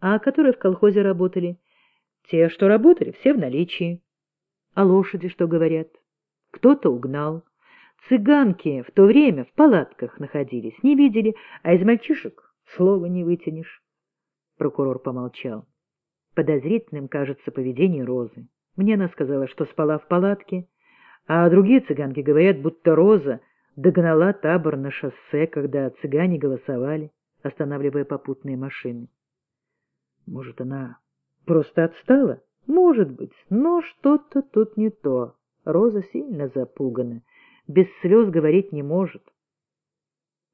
А которые в колхозе работали? Те, что работали, все в наличии. А лошади что говорят? Кто-то угнал. Цыганки в то время в палатках находились, не видели, а из мальчишек слова не вытянешь. Прокурор помолчал. Подозрительным кажется поведение Розы. Мне она сказала, что спала в палатке, а другие цыганки говорят, будто Роза догнала табор на шоссе, когда цыгане голосовали, останавливая попутные машины. Может, она просто отстала? Может быть, но что-то тут не то. Роза сильно запугана, без слез говорить не может.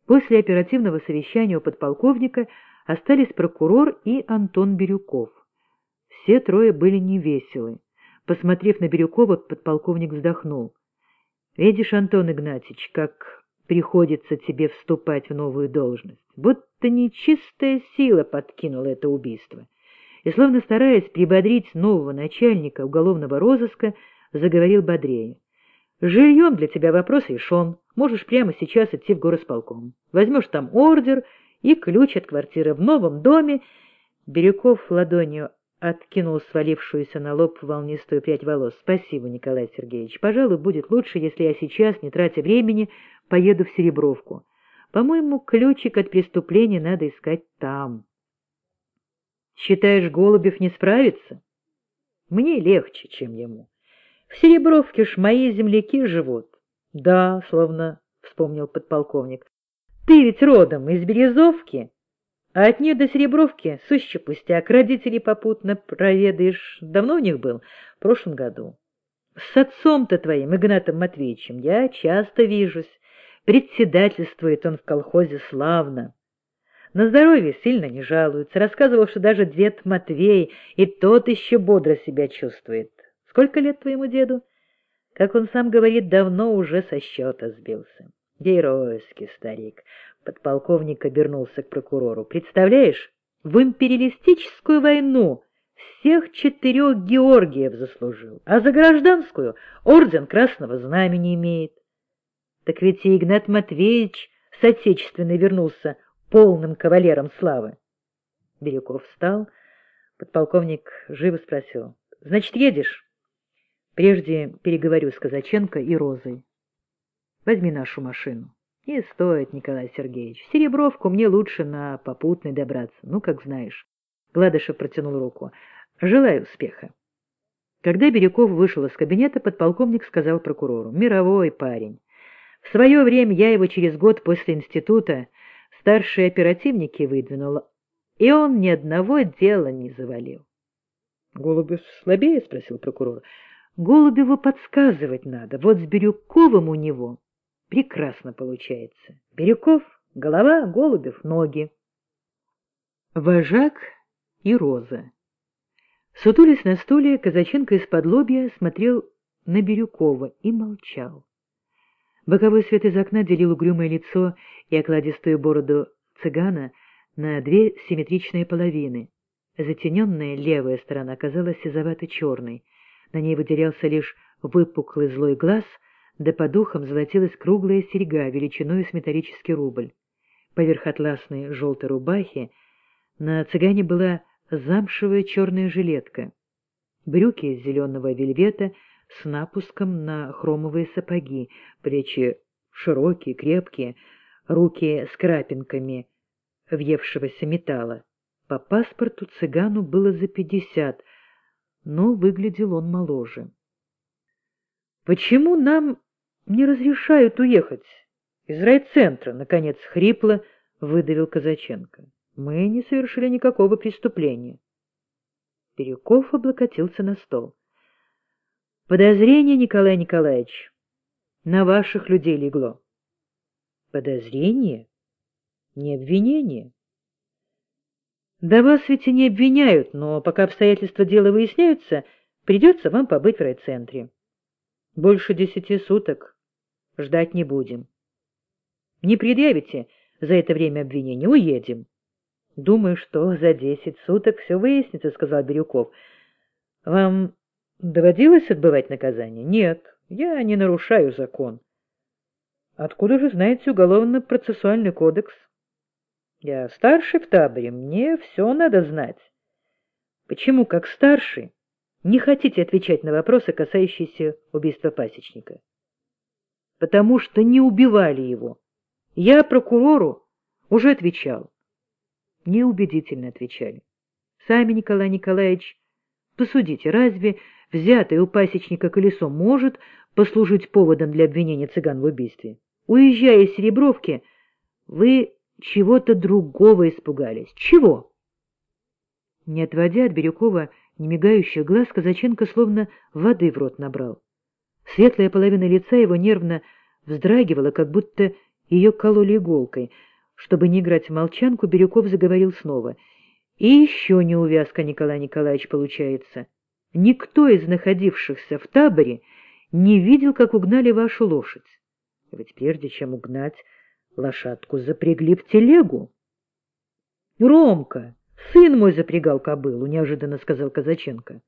После оперативного совещания у подполковника остались прокурор и Антон Бирюков. Все трое были невеселы. Посмотрев на Бирюкова, подполковник вздохнул. — Видишь, Антон Игнатьевич, как приходится тебе вступать в новую должность. Будто нечистая сила подкинула это убийство. И, словно стараясь прибодрить нового начальника уголовного розыска, заговорил бодрее. «Жильем для тебя вопрос решен. Можешь прямо сейчас идти в горосполком. Возьмешь там ордер и ключ от квартиры в новом доме». Бирюков ладонью откинул свалившуюся на лоб волнистую прядь волос. «Спасибо, Николай Сергеевич. Пожалуй, будет лучше, если я сейчас, не тратя времени, поеду в Серебровку. По-моему, ключик от преступления надо искать там». «Считаешь, Голубев не справится?» «Мне легче, чем ему. В Серебровке ж мои земляки живут». «Да», — словно вспомнил подполковник. «Ты ведь родом из Березовки?» А от нее до Серебровки сущий пустяк. Родителей попутно проведаешь. Давно у них был? В прошлом году. С отцом-то твоим, Игнатом Матвеевичем, я часто вижусь. Председательствует он в колхозе славно. На здоровье сильно не жалуется. Рассказывал, что даже дед Матвей и тот еще бодро себя чувствует. Сколько лет твоему деду? Как он сам говорит, давно уже со счета сбился. Геройский старик. Подполковник обернулся к прокурору. «Представляешь, в империалистическую войну всех четырех Георгиев заслужил, а за гражданскую орден Красного Знамени имеет. Так ведь и Игнат Матвеевич с Отечественной вернулся полным кавалером славы». Бирюков встал. Подполковник живо спросил. «Значит, едешь?» «Прежде переговорю с Казаченко и Розой. Возьми нашу машину». Не стоит, Николай Сергеевич. В Серебровку мне лучше на попутный добраться. Ну, как знаешь. Гладышев протянул руку. Желаю успеха. Когда Бирюков вышел из кабинета, подполковник сказал прокурору. Мировой парень. В свое время я его через год после института старшие оперативники выдвинул, и он ни одного дела не завалил. — Голубев слабее? — спросил прокурор. — Голубеву подсказывать надо. Вот с Бирюковым у него Прекрасно получается. Бирюков — голова, Голубев — ноги. Вожак и Роза. Сутулись на стуле, Казаченко из-под лобья смотрел на Бирюкова и молчал. Боковой свет из окна делил угрюмое лицо и окладистую бороду цыгана на две симметричные половины. Затененная левая сторона оказалась сизовато-черной. На ней выделялся лишь выпуклый злой глаз — да по духам золотилась круглая серьга величиной с металлический рубль. Поверх атласной желтой рубахи на цыгане была замшевая черная жилетка, брюки из зеленого вельвета с напуском на хромовые сапоги, плечи широкие, крепкие, руки с крапинками въевшегося металла. По паспорту цыгану было за пятьдесят, но выглядел он моложе. «Почему нам не разрешают уехать из райцентра, — наконец хрипло выдавил Казаченко. Мы не совершили никакого преступления. Бирюков облокотился на стол. Подозрение, Николай Николаевич, на ваших людей легло. Подозрение? Не обвинение? Да вас ведь и не обвиняют, но пока обстоятельства дела выясняются, придется вам побыть в райцентре. Больше десяти суток ждать не будем. Не предъявите за это время обвинения, уедем. Думаю, что за десять суток все выяснится, — сказал Бирюков. Вам доводилось отбывать наказание? Нет, я не нарушаю закон. Откуда же знаете уголовно-процессуальный кодекс? Я старший в таборе, мне все надо знать. Почему, как старший, не хотите отвечать на вопросы, касающиеся убийства пасечника? Потому что не убивали его. Я прокурору уже отвечал. Неубедительно отвечали. Сами, Николай Николаевич, посудите, разве взятое у пасечника колесо может послужить поводом для обвинения цыган в убийстве? Уезжая из Серебровки, вы чего-то другого испугались. Чего? Не отводя от Бирюкова немигающих глаз, Казаченко словно воды в рот набрал. Светлая половина лица его нервно вздрагивала, как будто ее кололи иголкой. Чтобы не играть в молчанку, Бирюков заговорил снова. И еще неувязка, Николай Николаевич, получается. Никто из находившихся в таборе не видел, как угнали вашу лошадь. Ведь прежде чем угнать, лошадку запрягли в телегу. — Ромка, сын мой запрягал кобылу, — неожиданно сказал Казаченко.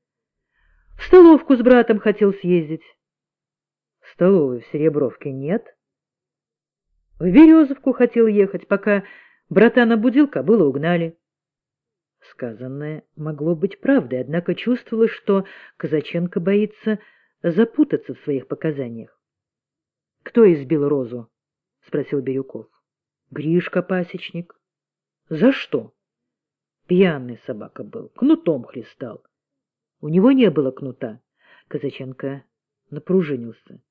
— В столовку с братом хотел съездить. — Столовой в Серебровке нет. — В Березовку хотел ехать, пока брата набудил, кобылу угнали. Сказанное могло быть правдой, однако чувствовалось, что Казаченко боится запутаться в своих показаниях. — Кто избил Розу? — спросил Бирюков. — Гришка пасечник. — За что? — Пьяный собака был, кнутом хлестал. У него не было кнута. Казаченко напружинился.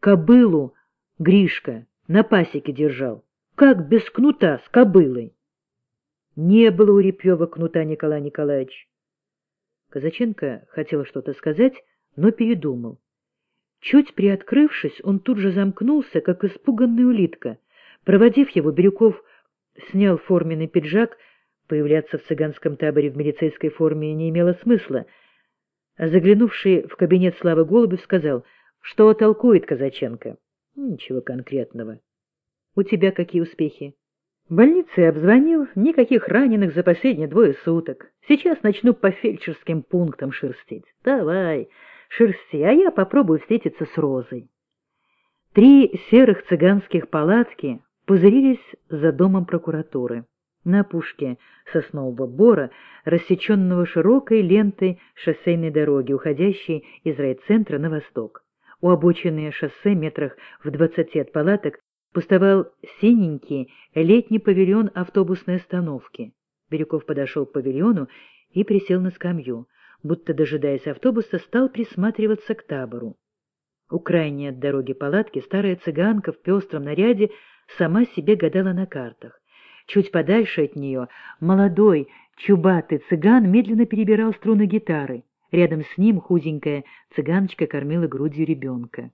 Кобылу Гришка на пасеке держал. Как без кнута с кобылой? Не было у Репьева кнута, Николай Николаевич. Казаченко хотел что-то сказать, но передумал. Чуть приоткрывшись, он тут же замкнулся, как испуганная улитка. Проводив его, Бирюков снял форменный пиджак. Появляться в цыганском таборе в милицейской форме не имело смысла. А заглянувший в кабинет Славы Голубев сказал, что толкует Казаченко. Ничего конкретного. У тебя какие успехи? Больницы обзвонил, никаких раненых за последние двое суток. Сейчас начну по фельдшерским пунктам шерстить. Давай шерсти, а я попробую встретиться с Розой. Три серых цыганских палатки пузырились за домом прокуратуры. На пушке соснового бора, рассеченного широкой лентой шоссейной дороги, уходящей из райцентра на восток. У обочины шоссе метрах в двадцати от палаток пустовал синенький летний павильон автобусной остановки. Бирюков подошел к павильону и присел на скамью будто, дожидаясь автобуса, стал присматриваться к табору. У крайней от дороги палатки старая цыганка в пестром наряде сама себе гадала на картах. Чуть подальше от нее молодой, чубатый цыган медленно перебирал струны гитары. Рядом с ним худенькая цыганочка кормила грудью ребенка.